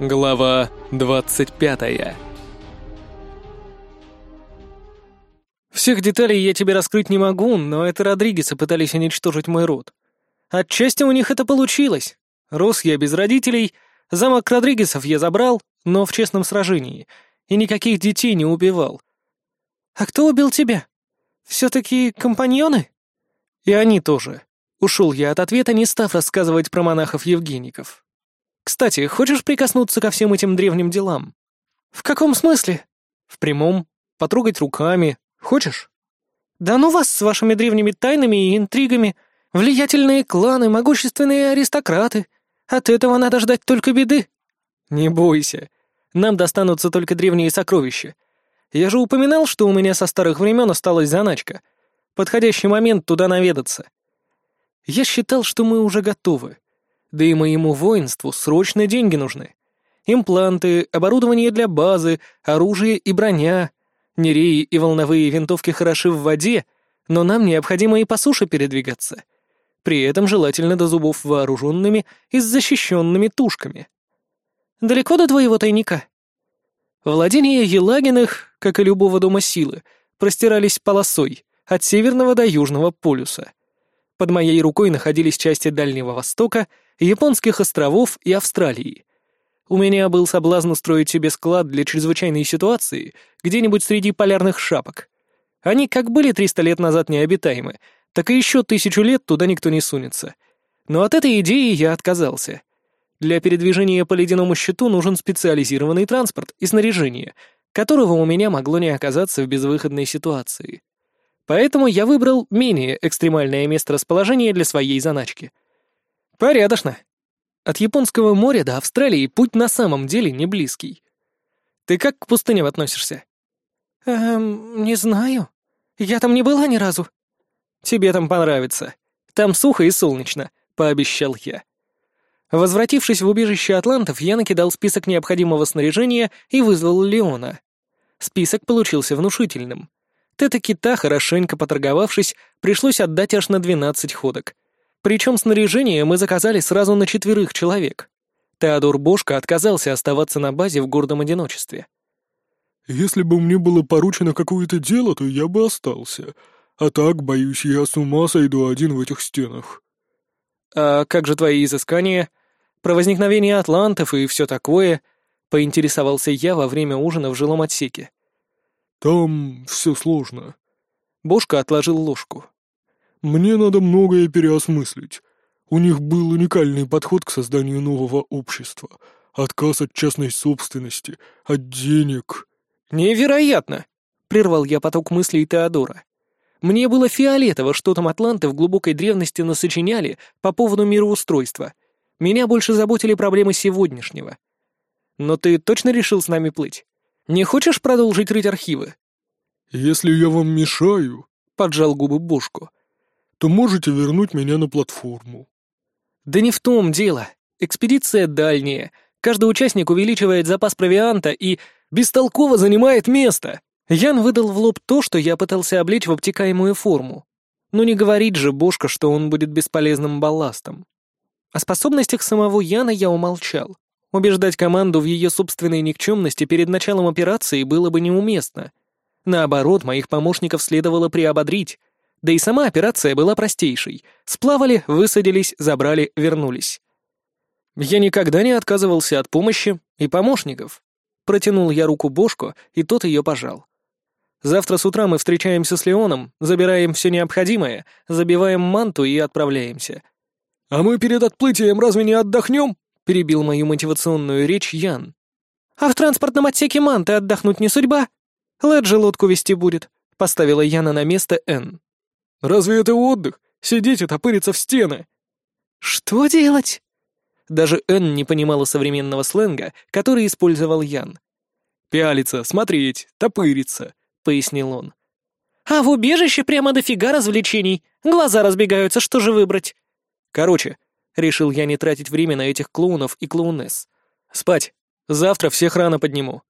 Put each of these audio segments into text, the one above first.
Глава 25 Всех деталей я тебе раскрыть не могу, но это Родригесы пытались уничтожить мой род. Отчасти у них это получилось. Рос я без родителей, замок Родригесов я забрал, но в честном сражении, и никаких детей не убивал. А кто убил тебя? Все-таки компаньоны? И они тоже. Ушел я от ответа, не став рассказывать про монахов-евгеников. Кстати, хочешь прикоснуться ко всем этим древним делам? В каком смысле? В прямом. Потрогать руками. Хочешь? Да ну вас с вашими древними тайнами и интригами. Влиятельные кланы, могущественные аристократы. От этого надо ждать только беды. Не бойся. Нам достанутся только древние сокровища. Я же упоминал, что у меня со старых времен осталась заначка. Подходящий момент туда наведаться. Я считал, что мы уже готовы. Да и моему воинству срочно деньги нужны. Импланты, оборудование для базы, оружие и броня. Нереи и волновые винтовки хороши в воде, но нам необходимо и по суше передвигаться. При этом желательно до зубов вооруженными и с защищенными тушками. Далеко до твоего тайника? Владения Елагиных, как и любого дома силы, простирались полосой от северного до южного полюса. Под моей рукой находились части Дальнего Востока, японских островов и Австралии. У меня был соблазн устроить себе склад для чрезвычайной ситуации где-нибудь среди полярных шапок. Они как были 300 лет назад необитаемы, так и еще тысячу лет туда никто не сунется. Но от этой идеи я отказался. Для передвижения по ледяному щиту нужен специализированный транспорт и снаряжение, которого у меня могло не оказаться в безвыходной ситуации. Поэтому я выбрал менее экстремальное место расположения для своей заначки. Порядочно. От Японского моря до Австралии путь на самом деле не близкий. Ты как к пустыням относишься? Эм, не знаю. Я там не была ни разу. Тебе там понравится. Там сухо и солнечно, пообещал я. Возвратившись в убежище атлантов, я накидал список необходимого снаряжения и вызвал Леона. Список получился внушительным. Тета-кита, хорошенько поторговавшись, пришлось отдать аж на 12 ходок. Причем снаряжение мы заказали сразу на четверых человек. Теодор Бошко отказался оставаться на базе в гордом одиночестве. «Если бы мне было поручено какое-то дело, то я бы остался. А так, боюсь, я с ума сойду один в этих стенах». «А как же твои изыскания? Про возникновение атлантов и все такое?» — поинтересовался я во время ужина в жилом отсеке. Там все сложно. Бошка отложил ложку. Мне надо многое переосмыслить. У них был уникальный подход к созданию нового общества. Отказ от частной собственности, от денег. Невероятно! Прервал я поток мыслей Теодора. Мне было фиолетово, что там атланты в глубокой древности насочиняли по поводу мироустройства. Меня больше заботили проблемы сегодняшнего. Но ты точно решил с нами плыть? Не хочешь продолжить рыть архивы?» «Если я вам мешаю», — поджал губы Бошко, «то можете вернуть меня на платформу». «Да не в том дело. Экспедиция дальняя. Каждый участник увеличивает запас провианта и бестолково занимает место». Ян выдал в лоб то, что я пытался облечь в обтекаемую форму. Но не говорит же Бошка, что он будет бесполезным балластом. О способностях самого Яна я умолчал. Убеждать команду в ее собственной никчемности перед началом операции было бы неуместно. Наоборот, моих помощников следовало приободрить. Да и сама операция была простейшей. Сплавали, высадились, забрали, вернулись. Я никогда не отказывался от помощи и помощников. Протянул я руку Бошко, и тот ее пожал. Завтра с утра мы встречаемся с Леоном, забираем все необходимое, забиваем манту и отправляемся. «А мы перед отплытием разве не отдохнем?» — перебил мою мотивационную речь Ян. «А в транспортном отсеке манты отдохнуть не судьба? Лед же лодку вести будет», — поставила Яна на место Н. «Разве это отдых? Сидеть и топыриться в стены?» «Что делать?» Даже Н не понимала современного сленга, который использовал Ян. «Пялиться, смотреть, топыриться», — пояснил он. «А в убежище прямо дофига развлечений. Глаза разбегаются, что же выбрать?» «Короче, Решил я не тратить время на этих клоунов и клоунесс. Спать. Завтра всех рано подниму.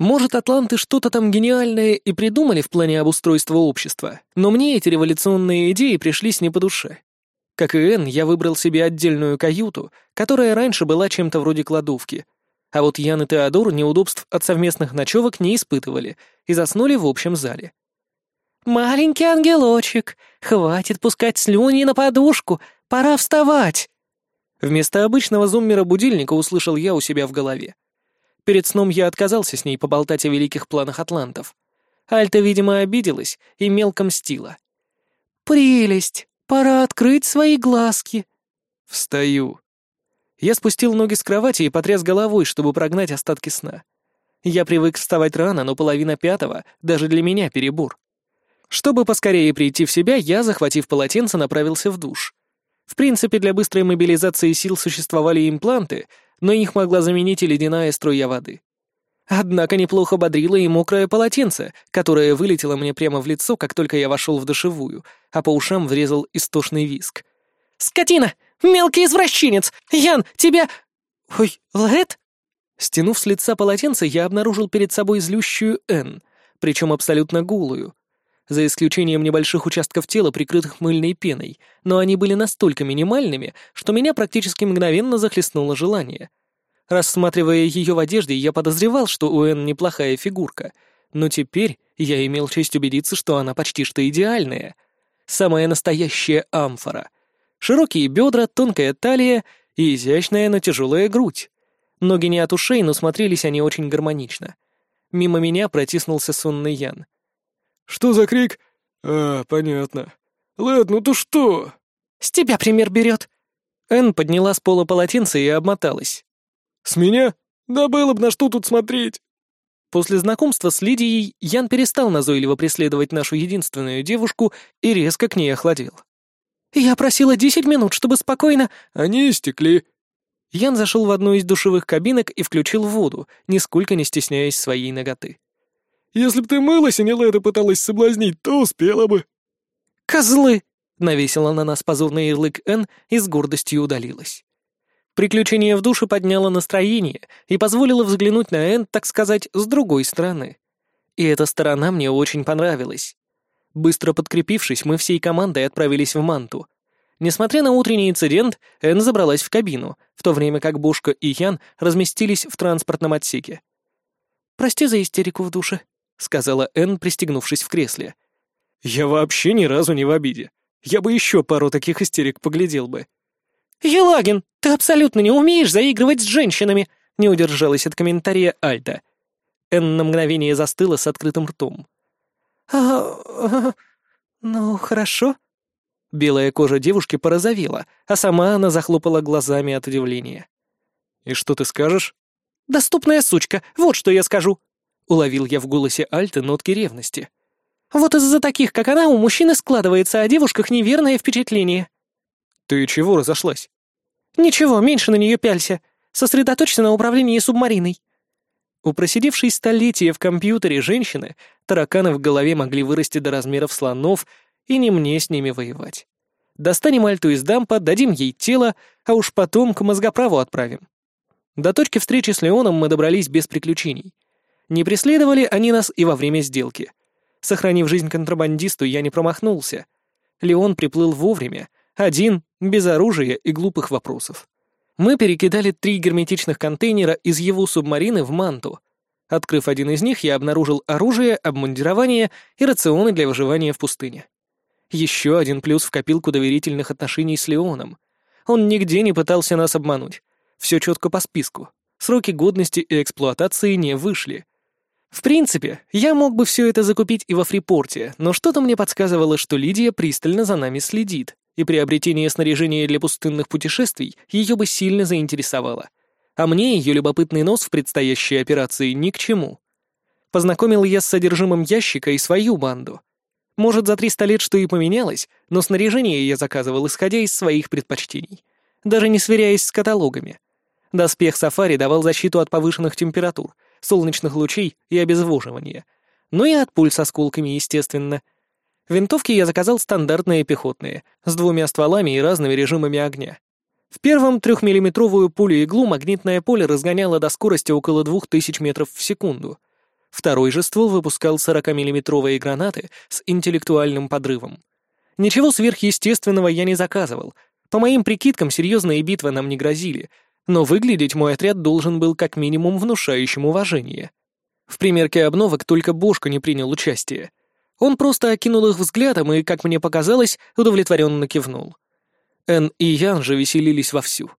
Может, атланты что-то там гениальное и придумали в плане обустройства общества, но мне эти революционные идеи пришлись не по душе. Как и Энн, я выбрал себе отдельную каюту, которая раньше была чем-то вроде кладовки. А вот Ян и Теодор неудобств от совместных ночевок не испытывали и заснули в общем зале. «Маленький ангелочек, хватит пускать слюни на подушку, пора вставать!» Вместо обычного зуммера будильника услышал я у себя в голове. Перед сном я отказался с ней поболтать о великих планах атлантов. Альта, видимо, обиделась и мелко мстила. «Прелесть! Пора открыть свои глазки!» «Встаю!» Я спустил ноги с кровати и потряс головой, чтобы прогнать остатки сна. Я привык вставать рано, но половина пятого даже для меня перебор. Чтобы поскорее прийти в себя, я, захватив полотенце, направился в душ. В принципе, для быстрой мобилизации сил существовали импланты, но их могла заменить и ледяная струя воды. Однако неплохо бодрило и мокрое полотенце, которое вылетело мне прямо в лицо, как только я вошел в душевую, а по ушам врезал истошный виск. «Скотина! Мелкий извращенец! Ян, тебя...» «Ой, Лэд?» Стянув с лица полотенце, я обнаружил перед собой злющую Н, причем абсолютно голую, за исключением небольших участков тела, прикрытых мыльной пеной, но они были настолько минимальными, что меня практически мгновенно захлестнуло желание. Рассматривая ее в одежде, я подозревал, что у Энн неплохая фигурка, но теперь я имел честь убедиться, что она почти что идеальная. Самая настоящая амфора. Широкие бедра, тонкая талия и изящная, но тяжелая грудь. Ноги не от ушей, но смотрелись они очень гармонично. Мимо меня протиснулся сонный Ян — «Что за крик?» «А, понятно. Ладно, ну то что?» «С тебя пример берет». Энн подняла с пола полотенце и обмоталась. «С меня? Да было бы на что тут смотреть!» После знакомства с Лидией Ян перестал назойливо преследовать нашу единственную девушку и резко к ней охладел. «Я просила десять минут, чтобы спокойно...» «Они истекли». Ян зашел в одну из душевых кабинок и включил воду, нисколько не стесняясь своей ноготы. Если б ты мылась и не Леда пыталась соблазнить, то успела бы». «Козлы!» — навесила на нас позорный ярлык Н и с гордостью удалилась. Приключение в душе подняло настроение и позволило взглянуть на Н, так сказать, с другой стороны. И эта сторона мне очень понравилась. Быстро подкрепившись, мы всей командой отправились в Манту. Несмотря на утренний инцидент, Н забралась в кабину, в то время как Бушка и Ян разместились в транспортном отсеке. «Прости за истерику в душе», — сказала Энн, пристегнувшись в кресле. «Я вообще ни разу не в обиде. Я бы еще пару таких истерик поглядел бы». «Елагин, ты абсолютно не умеешь заигрывать с женщинами!» — не удержалась от комментария Альта. Энн на мгновение застыла с открытым ртом. «А... а ну, хорошо». Белая кожа девушки порозовела, а сама она захлопала глазами от удивления. «И что ты скажешь?» «Доступная сучка, вот что я скажу!» Уловил я в голосе Альты нотки ревности. «Вот из-за таких, как она, у мужчины складывается о девушках неверное впечатление». «Ты чего разошлась?» «Ничего, меньше на нее пялься. Сосредоточься на управлении субмариной». У просидевшей столетия в компьютере женщины тараканы в голове могли вырасти до размеров слонов, и не мне с ними воевать. Достанем Альту из дампа, дадим ей тело, а уж потом к мозгоправу отправим. До точки встречи с Леоном мы добрались без приключений. Не преследовали они нас и во время сделки. Сохранив жизнь контрабандисту, я не промахнулся. Леон приплыл вовремя, один, без оружия и глупых вопросов. Мы перекидали три герметичных контейнера из его субмарины в манту. Открыв один из них, я обнаружил оружие, обмундирование и рационы для выживания в пустыне. Еще один плюс в копилку доверительных отношений с Леоном. Он нигде не пытался нас обмануть. Все четко по списку. Сроки годности и эксплуатации не вышли. В принципе, я мог бы все это закупить и во Фрипорте, но что-то мне подсказывало, что Лидия пристально за нами следит, и приобретение снаряжения для пустынных путешествий ее бы сильно заинтересовало. А мне ее любопытный нос в предстоящей операции ни к чему. Познакомил я с содержимым ящика и свою банду. Может, за 300 лет что и поменялось, но снаряжение я заказывал, исходя из своих предпочтений, даже не сверяясь с каталогами. Доспех сафари давал защиту от повышенных температур — солнечных лучей и обезвоживания. Ну и от пуль с осколками, естественно. Винтовки я заказал стандартные пехотные, с двумя стволами и разными режимами огня. В первом трехмиллиметровую пулю-иглу магнитное поле разгоняло до скорости около 2000 метров в секунду. Второй же ствол выпускал 40-миллиметровые гранаты с интеллектуальным подрывом. Ничего сверхъестественного я не заказывал. По моим прикидкам, серьезные битвы нам не грозили, но выглядеть мой отряд должен был как минимум внушающим уважение. В примерке обновок только Бошка не принял участие. Он просто окинул их взглядом и, как мне показалось, удовлетворенно кивнул. Эн и Ян же веселились вовсю.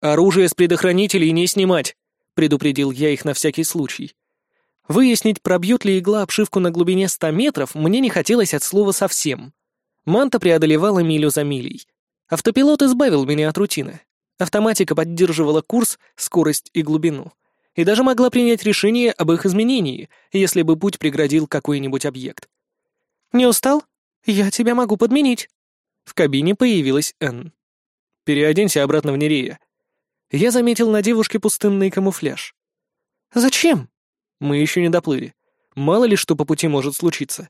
«Оружие с предохранителей не снимать», — предупредил я их на всякий случай. Выяснить, пробьет ли игла обшивку на глубине 100 метров, мне не хотелось от слова совсем. Манта преодолевала милю за милей. Автопилот избавил меня от рутины. Автоматика поддерживала курс, скорость и глубину. И даже могла принять решение об их изменении, если бы путь преградил какой-нибудь объект. «Не устал? Я тебя могу подменить». В кабине появилась Энн. «Переоденься обратно в Нерея». Я заметил на девушке пустынный камуфляж. «Зачем?» Мы еще не доплыли. Мало ли что по пути может случиться.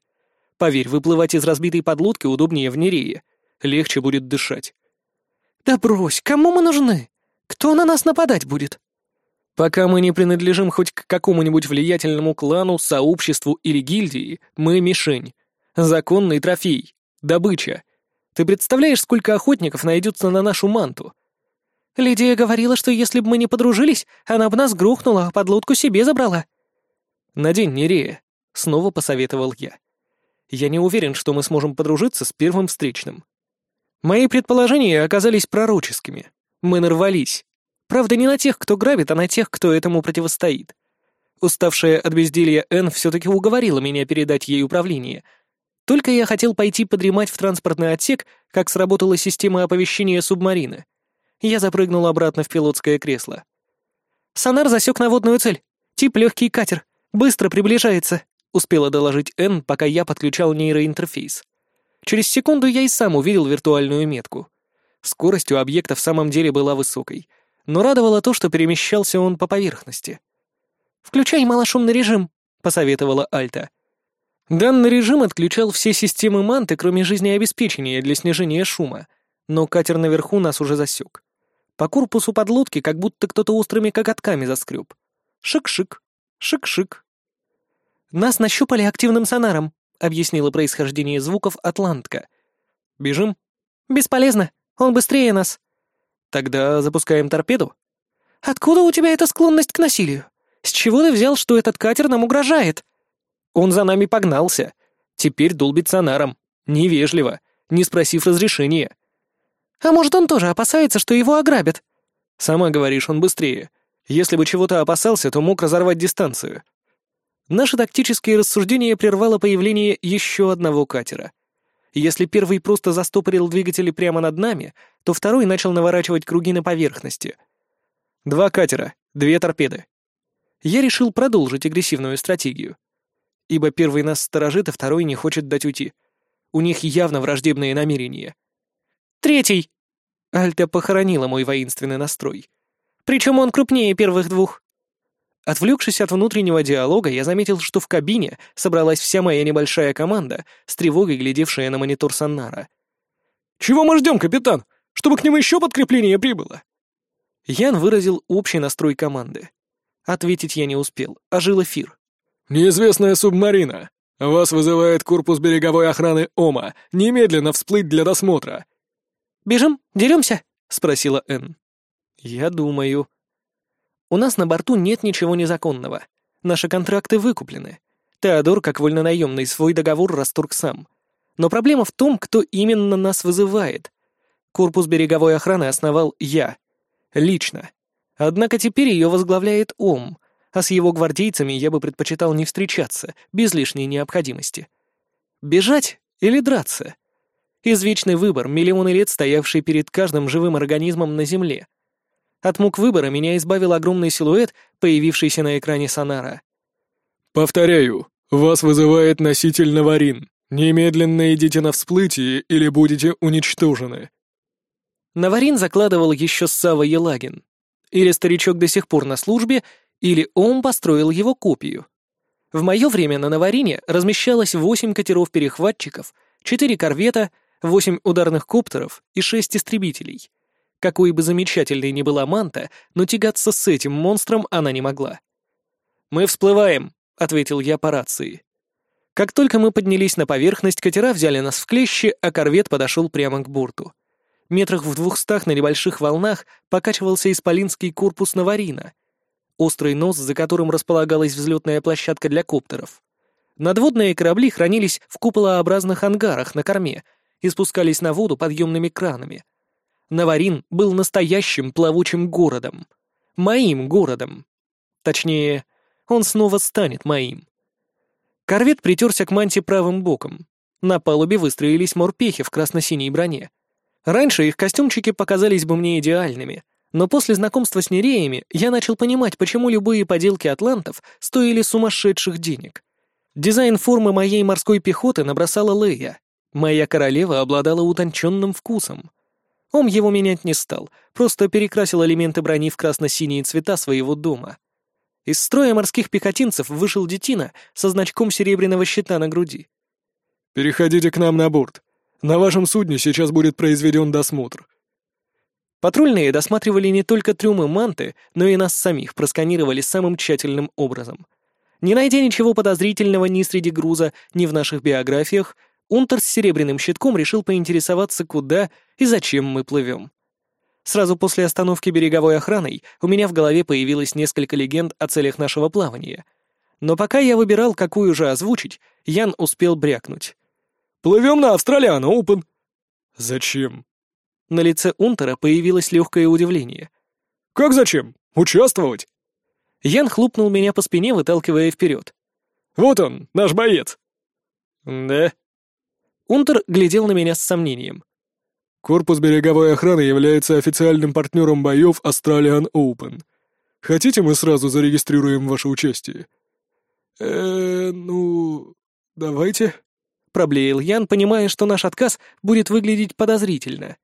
Поверь, выплывать из разбитой подлодки удобнее в Нерее. Легче будет дышать. «Да брось, кому мы нужны? Кто на нас нападать будет?» «Пока мы не принадлежим хоть к какому-нибудь влиятельному клану, сообществу или гильдии, мы мишень. Законный трофей. Добыча. Ты представляешь, сколько охотников найдется на нашу манту?» «Лидия говорила, что если бы мы не подружились, она бы нас грохнула, а подлодку себе забрала». «Надень Нерея», — снова посоветовал я. «Я не уверен, что мы сможем подружиться с первым встречным». Мои предположения оказались пророческими. Мы нарвались. Правда, не на тех, кто грабит, а на тех, кто этому противостоит. Уставшая от безделья Энн все-таки уговорила меня передать ей управление. Только я хотел пойти подремать в транспортный отсек, как сработала система оповещения субмарины. Я запрыгнул обратно в пилотское кресло. «Сонар засек наводную цель. Тип легкий катер. Быстро приближается», — успела доложить Энн, пока я подключал нейроинтерфейс. Через секунду я и сам увидел виртуальную метку. Скорость у объекта в самом деле была высокой, но радовало то, что перемещался он по поверхности. «Включай малошумный режим», — посоветовала Альта. Данный режим отключал все системы манты, кроме жизнеобеспечения для снижения шума, но катер наверху нас уже засек. По корпусу подлодки как будто кто-то острыми коготками заскреб. Шик-шик, шик-шик. Нас нащупали активным сонаром, — объяснила происхождение звуков Атлантка. «Бежим?» «Бесполезно. Он быстрее нас». «Тогда запускаем торпеду?» «Откуда у тебя эта склонность к насилию? С чего ты взял, что этот катер нам угрожает?» «Он за нами погнался. Теперь долбит сонаром. Невежливо, не спросив разрешения». «А может, он тоже опасается, что его ограбят?» «Сама говоришь, он быстрее. Если бы чего-то опасался, то мог разорвать дистанцию. Наши тактические рассуждения прервало появление еще одного катера. Если первый просто застопорил двигатели прямо над нами, то второй начал наворачивать круги на поверхности. Два катера, две торпеды. Я решил продолжить агрессивную стратегию. Ибо первый нас сторожит, а второй не хочет дать уйти. У них явно враждебные намерения. «Третий!» Альта похоронила мой воинственный настрой. Причем он крупнее первых двух. Отвлекшись от внутреннего диалога, я заметил, что в кабине собралась вся моя небольшая команда, с тревогой глядевшая на монитор Саннара. «Чего мы ждем, капитан? Чтобы к ним еще подкрепление прибыло?» Ян выразил общий настрой команды. Ответить я не успел, а жил эфир. «Неизвестная субмарина. Вас вызывает корпус береговой охраны ОМА. Немедленно всплыть для досмотра». «Бежим? Деремся?» — спросила Энн. «Я думаю», у нас на борту нет ничего незаконного. Наши контракты выкуплены. Теодор, как вольнонаемный, свой договор расторг сам. Но проблема в том, кто именно нас вызывает. Корпус береговой охраны основал я. Лично. Однако теперь ее возглавляет ОМ, а с его гвардейцами я бы предпочитал не встречаться, без лишней необходимости. Бежать или драться? Извечный выбор, миллионы лет стоявший перед каждым живым организмом на Земле. От мук выбора меня избавил огромный силуэт, появившийся на экране сонара. «Повторяю, вас вызывает носитель Наварин. Немедленно идите на всплытие или будете уничтожены». Наварин закладывал еще Сава Елагин. Или старичок до сих пор на службе, или он построил его копию. В мое время на Наварине размещалось восемь катеров-перехватчиков, четыре корвета, восемь ударных коптеров и шесть истребителей — какой бы замечательной ни была Манта, но тягаться с этим монстром она не могла. «Мы всплываем», — ответил я по рации. Как только мы поднялись на поверхность, катера взяли нас в клещи, а корвет подошел прямо к борту. Метрах в двухстах на небольших волнах покачивался исполинский корпус Наварина. Острый нос, за которым располагалась взлетная площадка для коптеров. Надводные корабли хранились в куполообразных ангарах на корме и спускались на воду подъемными кранами. Наварин был настоящим плавучим городом. Моим городом. Точнее, он снова станет моим. Корвет притерся к манте правым боком. На палубе выстроились морпехи в красно-синей броне. Раньше их костюмчики показались бы мне идеальными, но после знакомства с нереями я начал понимать, почему любые поделки атлантов стоили сумасшедших денег. Дизайн формы моей морской пехоты набросала Лея. Моя королева обладала утонченным вкусом. Он его менять не стал, просто перекрасил элементы брони в красно-синие цвета своего дома. Из строя морских пехотинцев вышел детина со значком серебряного щита на груди. «Переходите к нам на борт. На вашем судне сейчас будет произведен досмотр». Патрульные досматривали не только трюмы манты, но и нас самих просканировали самым тщательным образом. Не найдя ничего подозрительного ни среди груза, ни в наших биографиях, Унтер с серебряным щитком решил поинтересоваться, куда и зачем мы плывем. Сразу после остановки береговой охраной у меня в голове появилось несколько легенд о целях нашего плавания. Но пока я выбирал, какую же озвучить, Ян успел брякнуть. Плывем на Австралиан Оупен». «Зачем?» На лице Унтера появилось легкое удивление. «Как зачем? Участвовать?» Ян хлопнул меня по спине, выталкивая вперед. «Вот он, наш боец!» «Да?» Унтер глядел на меня с сомнением. «Корпус береговой охраны является официальным партнером боев Australian Open. Хотите, мы сразу зарегистрируем ваше участие?» «Э, ну, давайте» проблеял Ян, понимая, что наш отказ будет выглядеть подозрительно.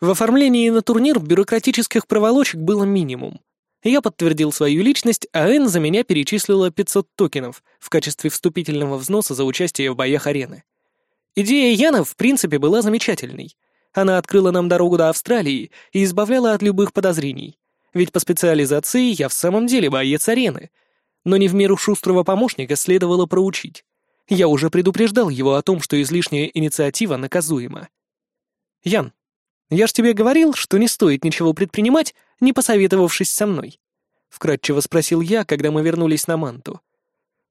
В оформлении на турнир бюрократических проволочек было минимум. Я подтвердил свою личность, а Эн за меня перечислила 500 токенов в качестве вступительного взноса за участие в боях арены. Идея Яна, в принципе, была замечательной. Она открыла нам дорогу до Австралии и избавляла от любых подозрений. Ведь по специализации я в самом деле боец арены. Но не в меру шустрого помощника следовало проучить. Я уже предупреждал его о том, что излишняя инициатива наказуема. «Ян, я ж тебе говорил, что не стоит ничего предпринимать, не посоветовавшись со мной», — вкратчиво спросил я, когда мы вернулись на манту.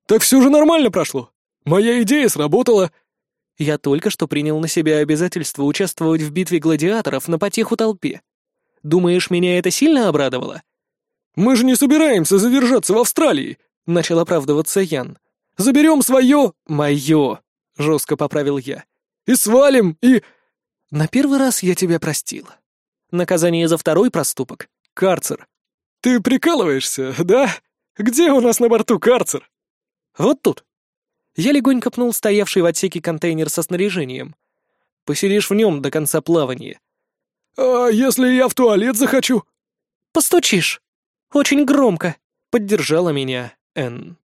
«Так все же нормально прошло. Моя идея сработала». Я только что принял на себя обязательство участвовать в битве гладиаторов на потеху толпе. Думаешь, меня это сильно обрадовало? «Мы же не собираемся задержаться в Австралии», — начал оправдываться Ян. Заберем свое, мое, жестко поправил я. И свалим, и... На первый раз я тебя простил. Наказание за второй проступок — карцер. Ты прикалываешься, да? Где у нас на борту карцер? Вот тут. Я легонько пнул стоявший в отсеке контейнер со снаряжением. Посидишь в нем до конца плавания. А если я в туалет захочу? Постучишь. Очень громко. Поддержала меня Энн.